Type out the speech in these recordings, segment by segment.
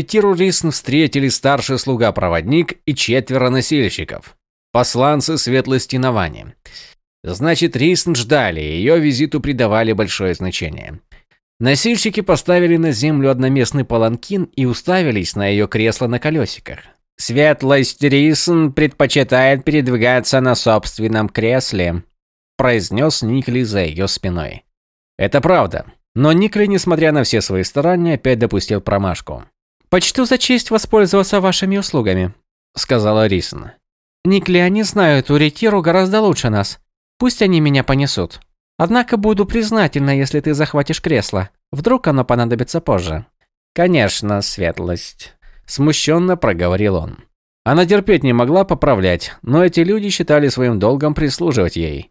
Рисн встретили старший слуга-проводник и четверо носильщиков, посланцы светлости Навани. Значит, Рисн ждали, и ее визиту придавали большое значение. Носильщики поставили на землю одноместный паланкин и уставились на ее кресло на колесиках. «Светлость Рисн предпочитает передвигаться на собственном кресле», – произнес Никли за ее спиной. Это правда, но Никли, несмотря на все свои старания, опять допустил промашку. «Почту за честь воспользоваться вашими услугами», – сказала Рисн. «Никли, они знают Уритиру гораздо лучше нас. Пусть они меня понесут. Однако буду признательна, если ты захватишь кресло. Вдруг оно понадобится позже». «Конечно, светлость», – смущенно проговорил он. Она терпеть не могла поправлять, но эти люди считали своим долгом прислуживать ей.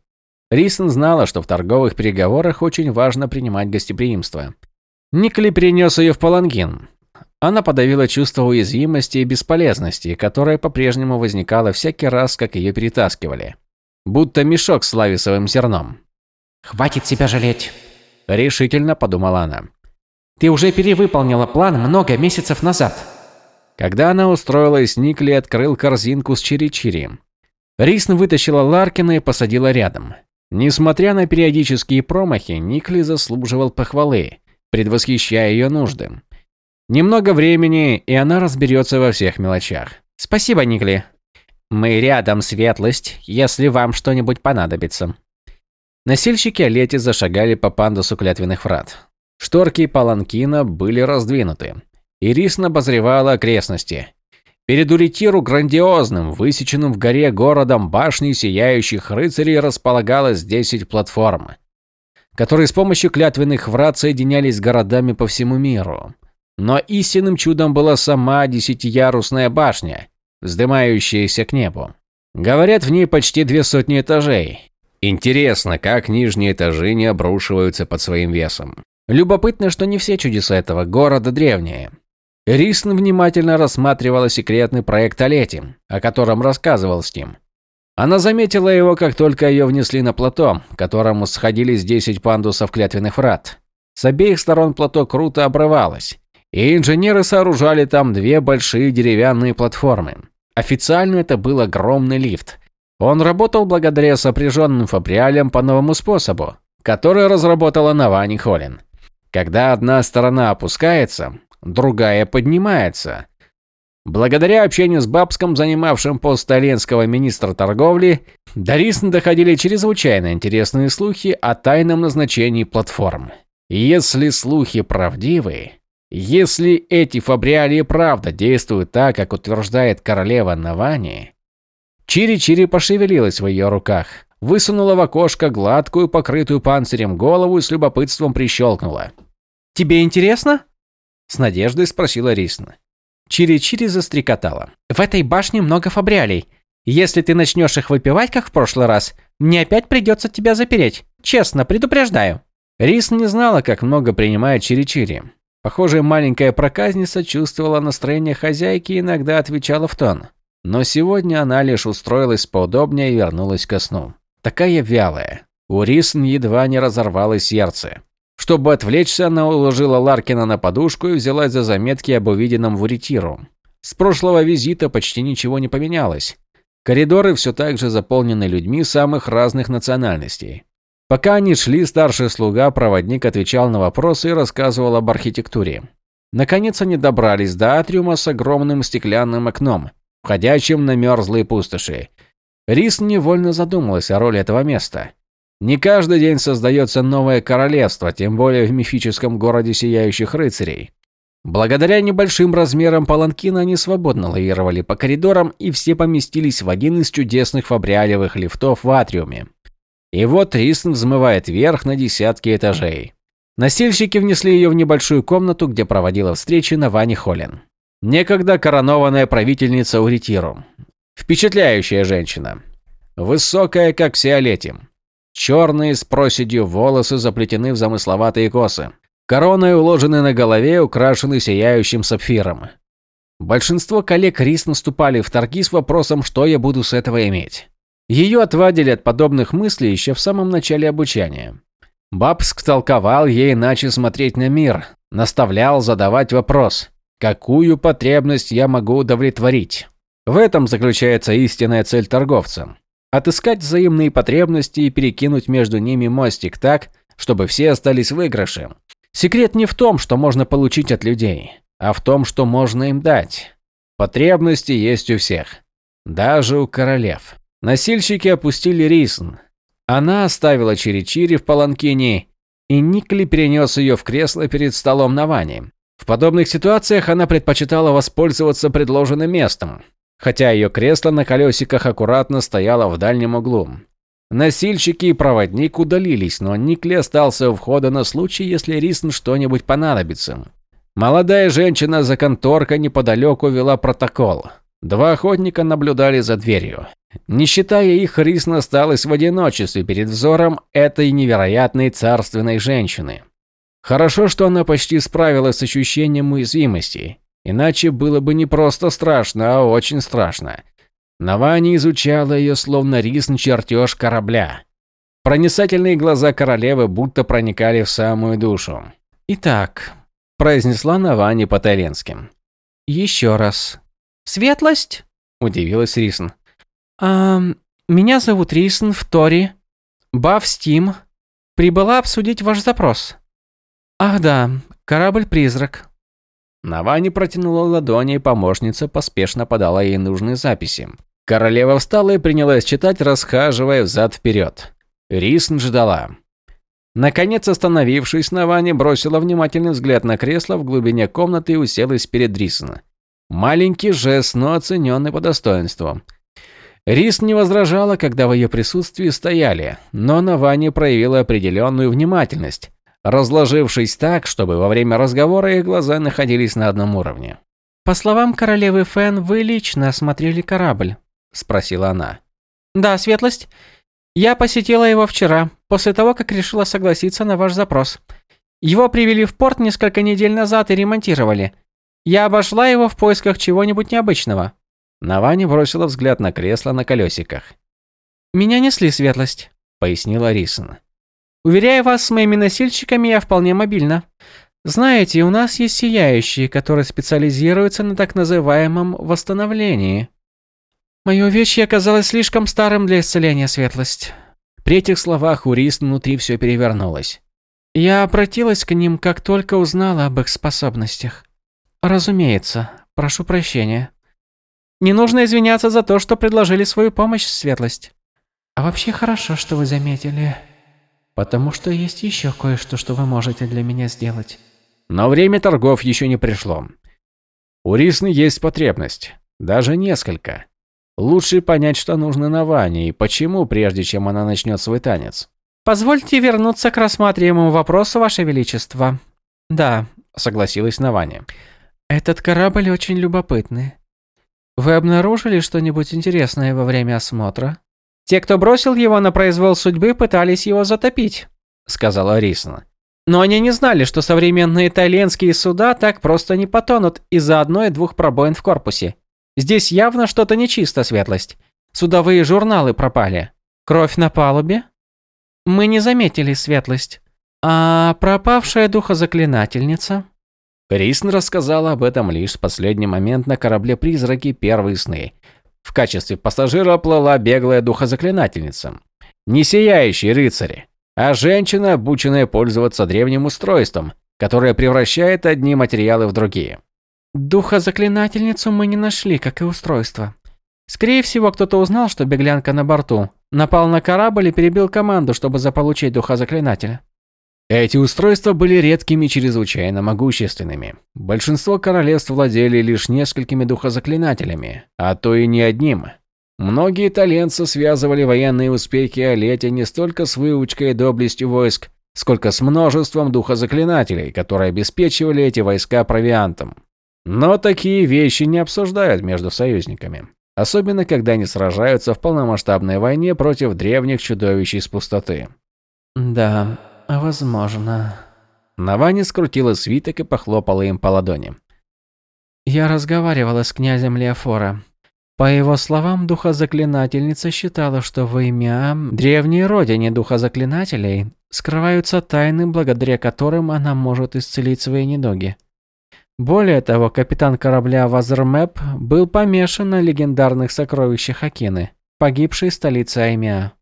Рисон знала, что в торговых переговорах очень важно принимать гостеприимство. Никли принес ее в Палангин. Она подавила чувство уязвимости и бесполезности, которое по-прежнему возникало всякий раз, как ее перетаскивали. Будто мешок с лависовым зерном. «Хватит себя жалеть», – решительно подумала она. «Ты уже перевыполнила план много месяцев назад». Когда она устроилась, Никли открыл корзинку с чири-чири. Рисн вытащила Ларкина и посадила рядом. Несмотря на периодические промахи, Никли заслуживал похвалы, предвосхищая ее нужды. Немного времени, и она разберется во всех мелочах. Спасибо, Никли. Мы рядом, светлость, если вам что-нибудь понадобится. Носильщики Олети зашагали по пандусу клятвенных врат. Шторки паланкина были раздвинуты. Ирисна обозревала окрестности. Перед Уритиру грандиозным, высеченным в горе городом башней сияющих рыцарей располагалось 10 платформ, которые с помощью клятвенных врат соединялись с городами по всему миру. Но истинным чудом была сама десятиярусная башня, вздымающаяся к небу. Говорят, в ней почти две сотни этажей. Интересно, как нижние этажи не обрушиваются под своим весом. Любопытно, что не все чудеса этого города древние. Рисн внимательно рассматривала секретный проект Олети, о котором рассказывал Стим. Она заметила его, как только ее внесли на плато, к которому сходились 10 пандусов клятвенных врат. С обеих сторон плато круто обрывалось, и инженеры сооружали там две большие деревянные платформы. Официально это был огромный лифт. Он работал благодаря сопряженным фабриалям по новому способу, который разработала Навани Холлин. Когда одна сторона опускается, другая поднимается. Благодаря общению с Бабском, занимавшим пост итальянского министра торговли, до Рисн доходили чрезвычайно интересные слухи о тайном назначении платформ. Если слухи правдивы, если эти фабриалии правда действуют так, как утверждает королева Навани, Чири-Чири пошевелилась в ее руках, высунула в окошко гладкую, покрытую панцирем голову и с любопытством прищелкнула. «Тебе интересно?» С надеждой спросила Рисна. Чири-Чири застрекотала. «В этой башне много фабриалей. Если ты начнешь их выпивать, как в прошлый раз, мне опять придется тебя запереть. Честно, предупреждаю». Рис не знала, как много принимает Чири-Чири. Похоже, маленькая проказница чувствовала настроение хозяйки и иногда отвечала в тон. Но сегодня она лишь устроилась поудобнее и вернулась ко сну. Такая вялая. У Рисн едва не разорвалось сердце. Чтобы отвлечься, она уложила Ларкина на подушку и взялась за заметки об увиденном в Уритиру. С прошлого визита почти ничего не поменялось. Коридоры все так же заполнены людьми самых разных национальностей. Пока они шли, старший слуга-проводник отвечал на вопросы и рассказывал об архитектуре. Наконец они добрались до атриума с огромным стеклянным окном, входящим на мерзлые пустоши. Рис невольно задумалась о роли этого места. Не каждый день создается новое королевство, тем более в мифическом городе сияющих рыцарей. Благодаря небольшим размерам паланкина они свободно лавировали по коридорам и все поместились в один из чудесных фабриалевых лифтов в атриуме. И вот Рисн взмывает вверх на десятки этажей. Насильщики внесли ее в небольшую комнату, где проводила встречи на Ване Холлин. Некогда коронованная правительница Уритиру. Впечатляющая женщина. Высокая, как Сиолетти. Черные с проседью волосы заплетены в замысловатые косы. Короной уложены на голове, украшены сияющим сапфиром. Большинство коллег Рис наступали в торги с вопросом, что я буду с этого иметь. Ее отвадили от подобных мыслей еще в самом начале обучения. Бабск толковал ей иначе смотреть на мир, наставлял задавать вопрос. Какую потребность я могу удовлетворить? В этом заключается истинная цель торговца. Отыскать взаимные потребности и перекинуть между ними мостик так, чтобы все остались в. Секрет не в том, что можно получить от людей, а в том, что можно им дать. Потребности есть у всех. Даже у королев. Носильщики опустили Рисн. Она оставила Чири-Чири в паланкине, и Никли перенес ее в кресло перед столом на ване. В подобных ситуациях она предпочитала воспользоваться предложенным местом, хотя ее кресло на колесиках аккуратно стояло в дальнем углу. Носильщики и проводник удалились, но Никли остался у входа на случай, если Рисн что-нибудь понадобится. Молодая женщина за конторкой неподалеку вела протокол. Два охотника наблюдали за дверью. Не считая их, Рисн осталась в одиночестве перед взором этой невероятной царственной женщины. Хорошо, что она почти справилась с ощущением уязвимости. Иначе было бы не просто страшно, а очень страшно. Навани изучала ее словно рисн чертеж корабля. Проницательные глаза королевы будто проникали в самую душу. «Итак», – произнесла Навани по-тайленски. «Еще раз». «Светлость?» – удивилась Рисн. «А, меня зовут Рисн в Тори. Баф Стим. Прибыла обсудить ваш запрос». «Ах да, корабль-призрак. Навани протянула ладони, и помощница поспешно подала ей нужные записи. Королева встала и принялась читать, расхаживая взад-вперед. Рисн ждала. Наконец, остановившись, Навани бросила внимательный взгляд на кресло в глубине комнаты и уселась перед Рисн. Маленький жест, но оцененный по достоинству. Рисн не возражала, когда в ее присутствии стояли, но Навани проявила определенную внимательность разложившись так, чтобы во время разговора их глаза находились на одном уровне. «По словам королевы Фэн, вы лично осмотрели корабль?» – спросила она. «Да, светлость. Я посетила его вчера, после того, как решила согласиться на ваш запрос. Его привели в порт несколько недель назад и ремонтировали. Я обошла его в поисках чего-нибудь необычного». Навани бросила взгляд на кресло на колесиках. «Меня несли светлость», – пояснила Рисон. Уверяю вас, с моими носильщиками я вполне мобильна. Знаете, у нас есть сияющие, которые специализируются на так называемом восстановлении. Мое увечье оказалось слишком старым для исцеления светлость. При этих словах у Рис внутри все перевернулось. Я обратилась к ним, как только узнала об их способностях. Разумеется, прошу прощения. Не нужно извиняться за то, что предложили свою помощь, светлость. А вообще хорошо, что вы заметили. Потому что есть еще кое-что, что вы можете для меня сделать. Но время торгов еще не пришло. У Рисны есть потребность. Даже несколько. Лучше понять, что нужно на Ване и почему, прежде чем она начнет свой танец. «Позвольте вернуться к рассматриваемому вопросу, Ваше Величество». «Да», — согласилась Наваня. «Этот корабль очень любопытный. Вы обнаружили что-нибудь интересное во время осмотра?» Те, кто бросил его на произвол судьбы, пытались его затопить, сказала Рисна. Но они не знали, что современные итальянские суда так просто не потонут из-за одной-двух пробоин в корпусе. Здесь явно что-то нечисто, светлость. Судовые журналы пропали. Кровь на палубе? Мы не заметили светлость. А пропавшая духозаклинательница? Рисн рассказала об этом лишь в последний момент на корабле «Призраки. Первые сны», в качестве пассажира плыла беглая духозаклинательница. Не сияющий рыцарь, а женщина, обученная пользоваться древним устройством, которое превращает одни материалы в другие. Духозаклинательницу мы не нашли, как и устройство. Скорее всего, кто-то узнал, что беглянка на борту, напал на корабль и перебил команду, чтобы заполучить духозаклинателя. Эти устройства были редкими и чрезвычайно могущественными. Большинство королевств владели лишь несколькими духозаклинателями, а то и не одним. Многие итальянцы связывали военные успехи Олете не столько с выучкой и доблестью войск, сколько с множеством духозаклинателей, которые обеспечивали эти войска провиантом. Но такие вещи не обсуждают между союзниками. Особенно, когда они сражаются в полномасштабной войне против древних чудовищ из пустоты. «Да, «Возможно». Навани скрутила свиток и похлопала им по ладони. «Я разговаривала с князем Леофора. По его словам, духозаклинательница считала, что в имя древней родине духозаклинателей скрываются тайны, благодаря которым она может исцелить свои недуги. Более того, капитан корабля Вазермэп был помешан на легендарных сокровищах Акины, погибшей столице Аймиа.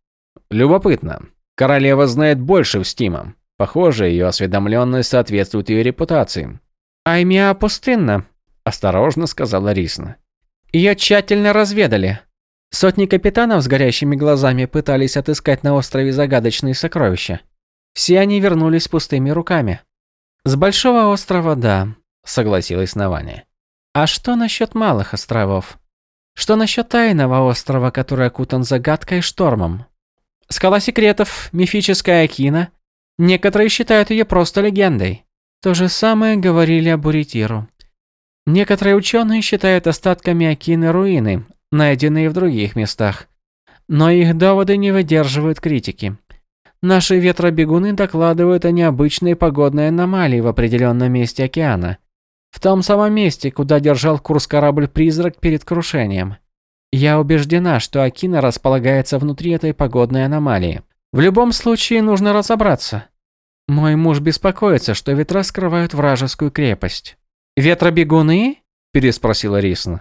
Любопытно. Королева знает больше в Стима. Похоже, ее осведомленность соответствует ее репутации. «Аймиа пустынна», – осторожно сказала Рисна. «Ее тщательно разведали. Сотни капитанов с горящими глазами пытались отыскать на острове загадочные сокровища. Все они вернулись пустыми руками. С большого острова – да, согласилась Навани. А что насчет малых островов? Что насчет тайного острова, который окутан загадкой и штормом? Скала секретов, мифическая Акина. Некоторые считают ее просто легендой. То же самое говорили о Буритиру. Некоторые ученые считают остатками Акины руины, найденные в других местах. Но их доводы не выдерживают критики. Наши ветробегуны докладывают о необычной погодной аномалии в определенном месте океана – в том самом месте, куда держал курс корабль-призрак перед крушением. Я убеждена, что Акина располагается внутри этой погодной аномалии. В любом случае нужно разобраться. Мой муж беспокоится, что ветра скрывают вражескую крепость. «Ветробегуны?» – переспросила Рисн.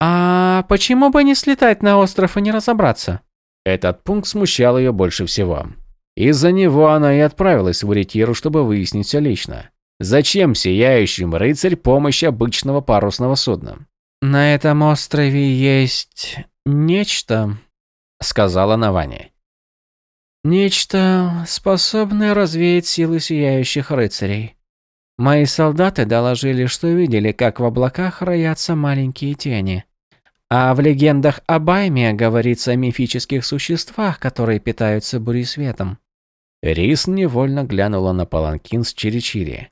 «А почему бы не слетать на остров и не разобраться?» Этот пункт смущал ее больше всего. Из-за него она и отправилась в Уритиру, чтобы выяснить все лично. Зачем сияющим рыцарь помощь обычного парусного судна? «На этом острове есть нечто», — сказала Навани. «Нечто, способное развеять силы сияющих рыцарей. Мои солдаты доложили, что видели, как в облаках роятся маленькие тени. А в легендах о Байме говорится о мифических существах, которые питаются буресветом». Рис невольно глянула на паланкин с Чиричири.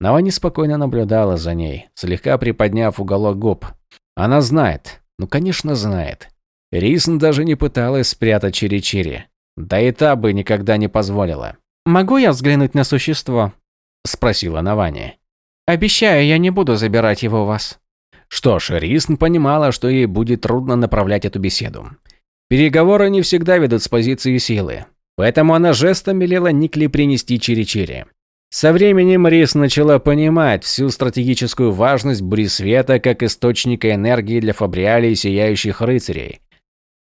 Навани спокойно наблюдала за ней, слегка приподняв уголок губ. Она знает. Ну, конечно, знает. Рисн даже не пыталась спрятать Чири-Чири. Да и та бы никогда не позволила. «Могу я взглянуть на существо?» – спросила Навани. «Обещаю, я не буду забирать его у вас». Что ж, Рисн понимала, что ей будет трудно направлять эту беседу. Переговоры не всегда ведут с позиции силы. Поэтому она жестом велела Никли принести Чири-Чири. Со временем Рис начала понимать всю стратегическую важность Брисвета как источника энергии для фабриалей сияющих рыцарей.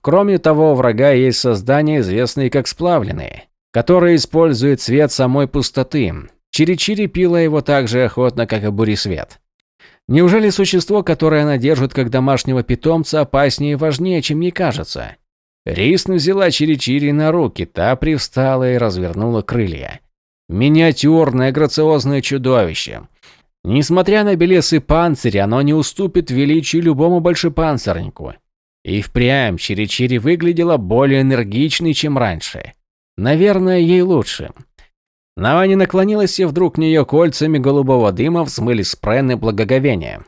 Кроме того, у врага есть создания, известные как сплавленные, которые используют свет самой пустоты. Чири-Чири пила его так же охотно, как и Бурисвет. Неужели существо, которое она держит как домашнего питомца, опаснее и важнее, чем ей кажется? Рисн взяла Чири-Чири на руки, та привстала и развернула крылья. Миниатюрное, грациозное чудовище. Несмотря на белесый панцирь, оно не уступит величию любому большепанцирнику. И впрямь Чири-Чири выглядела более энергичной, чем раньше. Наверное, ей лучше. Навани наклонилась, и вдруг нее кольцами голубого дыма взмыли спрены благоговения.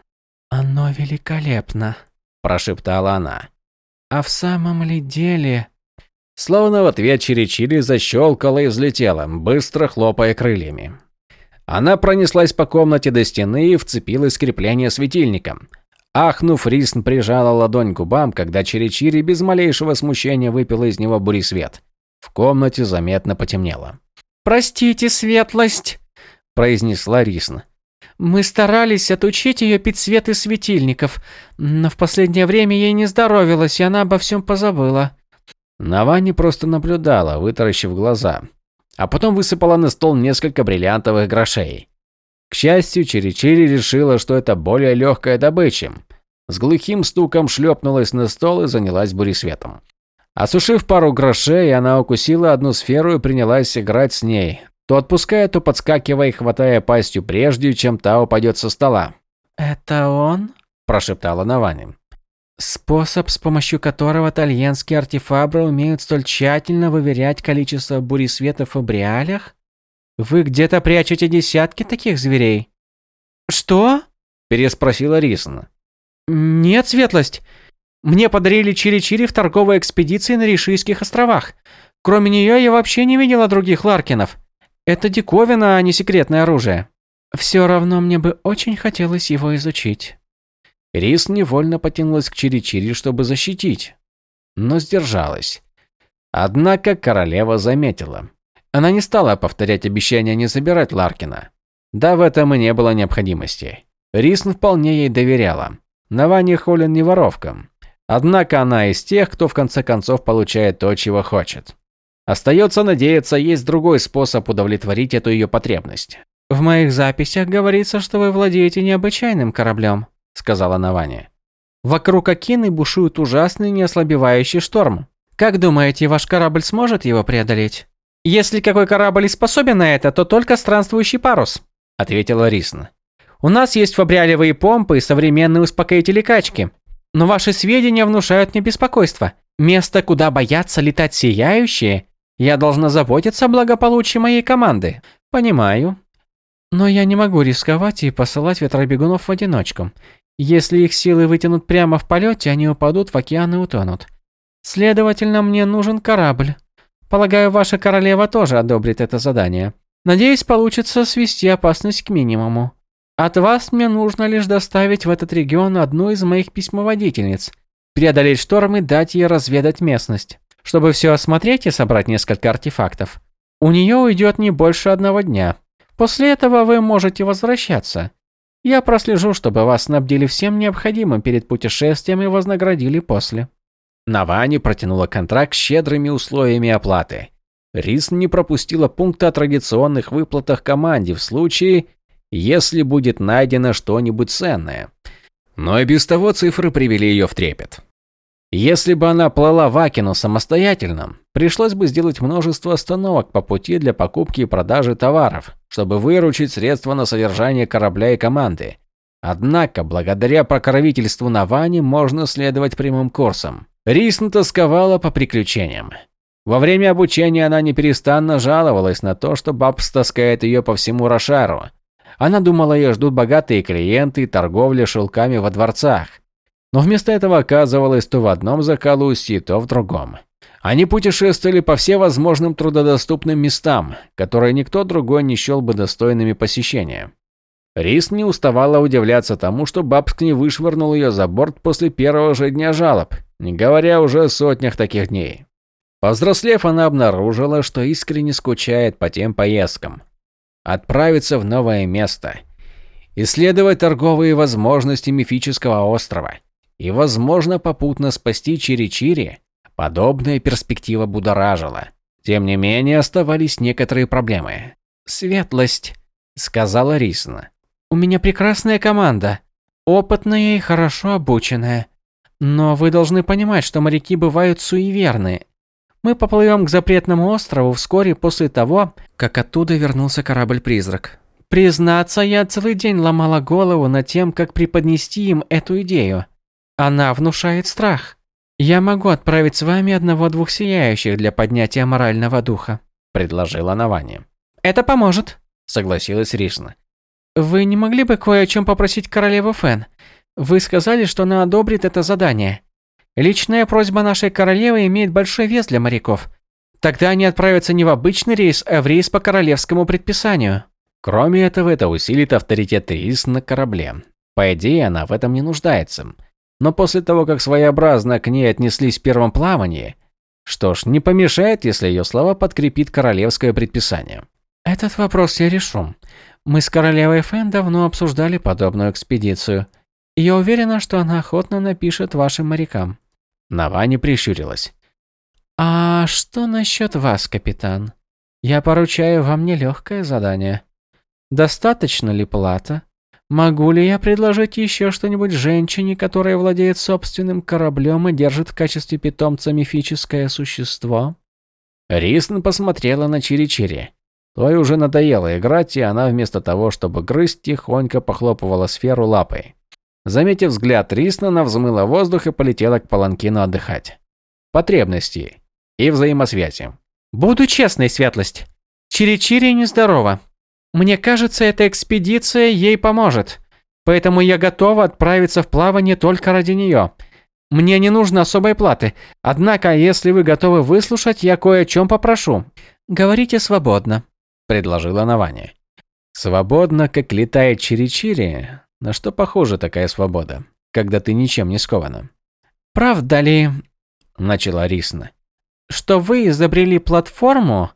«Оно великолепно», – прошептала она. «А в самом ли деле...» Словно в ответ Чири-Чири защелкала и взлетела, быстро хлопая крыльями. Она пронеслась по комнате до стены и вцепилась в крепление светильником. Ахнув, Рисн прижала ладонь к губам, когда Чири-Чири без малейшего смущения выпила из него буресвет. В комнате заметно потемнело. «Простите, светлость!» – произнесла Рисн. «Мы старались отучить ее пить свет из светильников, но в последнее время ей не здоровилось, и она обо всем позабыла». Навани просто наблюдала, вытаращив глаза, а потом высыпала на стол несколько бриллиантовых грошей. К счастью, Чири-Чири решила, что это более легкая добыча. С глухим стуком шлепнулась на стол и занялась буресветом. Осушив пару грошей, она укусила одну сферу и принялась играть с ней, то отпуская, то подскакивая и хватая пастью прежде, чем та упадет со стола. «Это он?» – прошептала Навани. Способ, с помощью которого итальянские артефабры умеют столь тщательно выверять количество буресветов в бриалях? Вы где-то прячете десятки таких зверей? Что? переспросила Рисна. Нет, светлость. Мне подарили чири-чири в торговой экспедиции на Ришийских островах. Кроме нее я вообще не видела других Ларкинов. Это диковина, а не секретное оружие. Все равно мне бы очень хотелось его изучить. Рис невольно потянулась к Чири-Чири, чтобы защитить, но сдержалась. Однако королева заметила. Она не стала повторять обещание не забирать Ларкина. Да, в этом и не было необходимости. Рисн вполне ей доверяла. Навани Холлин не воровка. Однако она из тех, кто в конце концов получает то, чего хочет. Остается надеяться, есть другой способ удовлетворить эту ее потребность. «В моих записях говорится, что вы владеете необычайным кораблем», – сказала Навани. «Вокруг Акины бушует ужасный неослабевающий шторм. Как думаете, ваш корабль сможет его преодолеть?» «Если какой корабль и способен на это, то только странствующий парус», – ответила Рисна. «У нас есть фабриалевые помпы и современные успокоители качки. Но ваши сведения внушают мне беспокойство. Место, куда боятся летать сияющие, я должна заботиться о благополучии моей команды. Понимаю. Но я не могу рисковать и посылать ветробегунов в одиночку. Если их силы вытянут прямо в полете, они упадут в океан и утонут. Следовательно, мне нужен корабль. Полагаю, ваша королева тоже одобрит это задание. Надеюсь, получится свести опасность к минимуму. От вас мне нужно лишь доставить в этот регион одну из моих письмоводительниц, преодолеть шторм и дать ей разведать местность, чтобы все осмотреть и собрать несколько артефактов. У нее уйдет не больше одного дня. После этого вы можете возвращаться. Я прослежу, чтобы вас снабдили всем необходимым перед путешествием и вознаградили после. Навани протянула контракт с щедрыми условиями оплаты. Рис не пропустила пункта о традиционных выплатах команде в случае, если будет найдено что-нибудь ценное. Но и без того цифры привели ее в трепет. Если бы она плыла в Акину самостоятельно, пришлось бы сделать множество остановок по пути для покупки и продажи товаров, чтобы выручить средства на содержание корабля и команды. Однако, благодаря покровительству Навани можно следовать прямым курсом. Рисн тосковала по приключениям. Во время обучения она неперестанно жаловалась на то, что Бабс таскает ее по всему Рошару, она думала, ее ждут богатые клиенты и торговля шелками во дворцах. Но вместо этого оказывалось то в одном заколустье, то в другом. Они путешествовали по всевозможным трудодоступным местам, которые никто другой не счел бы достойными посещения. Рис не уставала удивляться тому, что Бабск не вышвырнул ее за борт после первого же дня жалоб, не говоря уже о сотнях таких дней. Повзрослев, она обнаружила, что искренне скучает по тем поездкам, отправиться в новое место, исследовать торговые возможности мифического острова и, возможно, попутно спасти Чири-Чири, подобная перспектива будоражила. Тем не менее, оставались некоторые проблемы. «Светлость», — сказала Рисна. «У меня прекрасная команда, опытная и хорошо обученная. Но вы должны понимать, что моряки бывают суеверны мы поплывем к запретному острову вскоре после того, как оттуда вернулся корабль-призрак. Признаться, я целый день ломала голову над тем, как преподнести им эту идею. Она внушает страх. Я могу отправить с вами одного-двух сияющих для поднятия морального духа, предложила Навани. Это поможет, согласилась Ришна. Вы не могли бы кое о чем попросить королеву Фен? Вы сказали, что она одобрит это задание. Личная просьба нашей королевы имеет большой вес для моряков. Тогда они отправятся не в обычный рейс, а в рейс по королевскому предписанию. Кроме этого, это усилит авторитет рейс на корабле. По идее, она в этом не нуждается. Но после того, как своеобразно к ней отнеслись в первом плавании, что ж, не помешает, если ее слова подкрепит королевское предписание. Этот вопрос я решу. Мы с королевой Фэн давно обсуждали подобную экспедицию. я уверена, что она охотно напишет вашим морякам. Навани прищурилась. «А что насчет вас, капитан? Я поручаю вам нелегкое задание. Достаточно ли плата? Могу ли я предложить еще что-нибудь женщине, которая владеет собственным кораблем и держит в качестве питомца мифическое существо?» Рисн посмотрела на Чири-Чири. Той уже надоело играть, и она вместо того, чтобы грызть, тихонько похлопывала сферу лапой. Заметив взгляд Рисна, она взмыла воздух и полетела к Паланкину отдыхать. Потребности и взаимосвязи. «Буду честной, Светлость. Чири-Чири нездорова. Мне кажется, эта экспедиция ей поможет. Поэтому я готова отправиться в плавание только ради нее. Мне не нужно особой платы. Однако, если вы готовы выслушать, я кое о чем попрошу. Говорите свободно», – предложила Навани. «Свободно, как летает Чири-Чири, на что похожа такая свобода, когда ты ничем не скована? «Правда ли, — начала Рисна, — что вы изобрели платформу,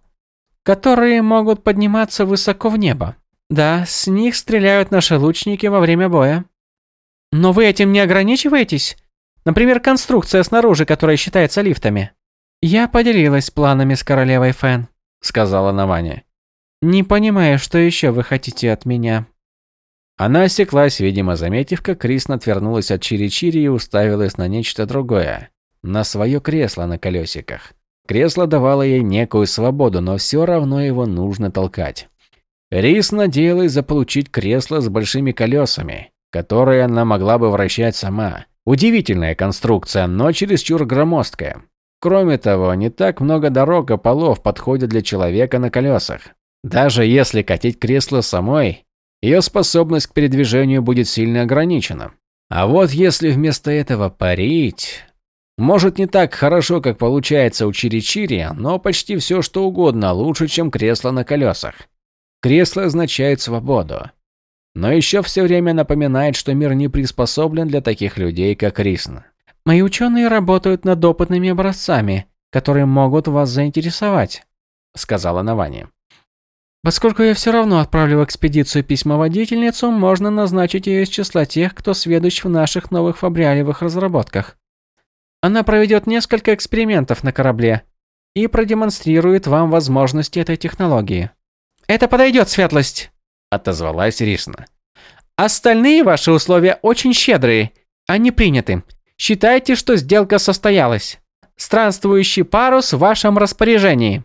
которые могут подниматься высоко в небо?» Да, с них стреляют наши лучники во время боя. Но вы этим не ограничиваетесь? Например, конструкция снаружи, которая считается лифтами. Я поделилась планами с королевой Фэн, сказала Наваня. Не понимаю, что еще вы хотите от меня. Она осеклась, видимо, заметив, как Крис отвернулась от Чири-Чири и уставилась на нечто другое. На свое кресло на колесиках. Кресло давало ей некую свободу, но все равно его нужно толкать. Рис надеялась заполучить кресло с большими колесами, которые она могла бы вращать сама. Удивительная конструкция, но чересчур громоздкая. Кроме того, не так много дорог и полов подходят для человека на колесах. Даже если катить кресло самой, ее способность к передвижению будет сильно ограничена. А вот если вместо этого парить... Может не так хорошо, как получается у Чири-Чири, но почти все что угодно лучше, чем кресло на колесах. Кресло означает свободу. Но еще все время напоминает, что мир не приспособлен для таких людей, как Рисна. «Мои ученые работают над опытными образцами, которые могут вас заинтересовать», – сказала Навани. «Поскольку я все равно отправлю в экспедицию письмоводительницу, можно назначить ее из числа тех, кто сведущ в наших новых фабриалевых разработках. Она проведет несколько экспериментов на корабле и продемонстрирует вам возможности этой технологии». «Это подойдет, Светлость!» отозвалась Рисна. Остальные ваши условия очень щедрые. Они приняты. Считайте, что сделка состоялась. Странствующий парус в вашем распоряжении.